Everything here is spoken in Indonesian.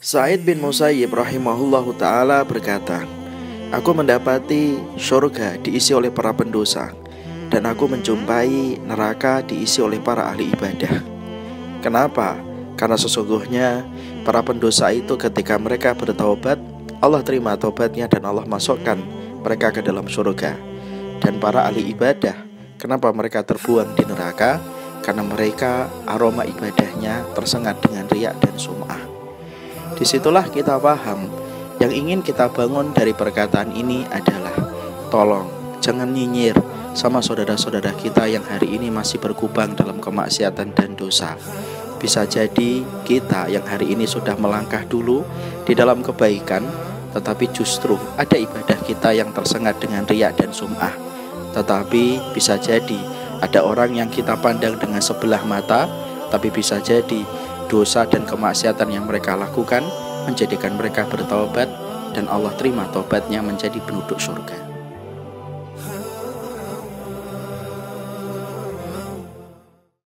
Said bin Musayyib rahimahullahu taala berkata, Aku mendapati surga diisi oleh para pendosa dan aku menjumpai neraka diisi oleh para ahli ibadah. Kenapa? Karena sesungguhnya para pendosa itu ketika mereka bertaubat, Allah terima taubatnya dan Allah masukkan mereka ke dalam surga. Dan para ahli ibadah, kenapa mereka terbuang di neraka? Karena mereka aroma ibadahnya tersengat dengan riak dan sum'ah. Di situlah kita paham yang ingin kita bangun dari perkataan ini adalah tolong jangan nyinyir sama saudara-saudara kita yang hari ini masih berkubang dalam kemaksiatan dan dosa. Bisa jadi kita yang hari ini sudah melangkah dulu di dalam kebaikan, tetapi justru ada ibadah kita yang tersengat dengan riak dan sum'ah. Tetapi bisa jadi ada orang yang kita pandang dengan sebelah mata, tapi bisa jadi dosa dan kemaksiatan yang mereka lakukan menjadikan mereka bertaubat dan Allah terima taubatnya menjadi penduduk surga.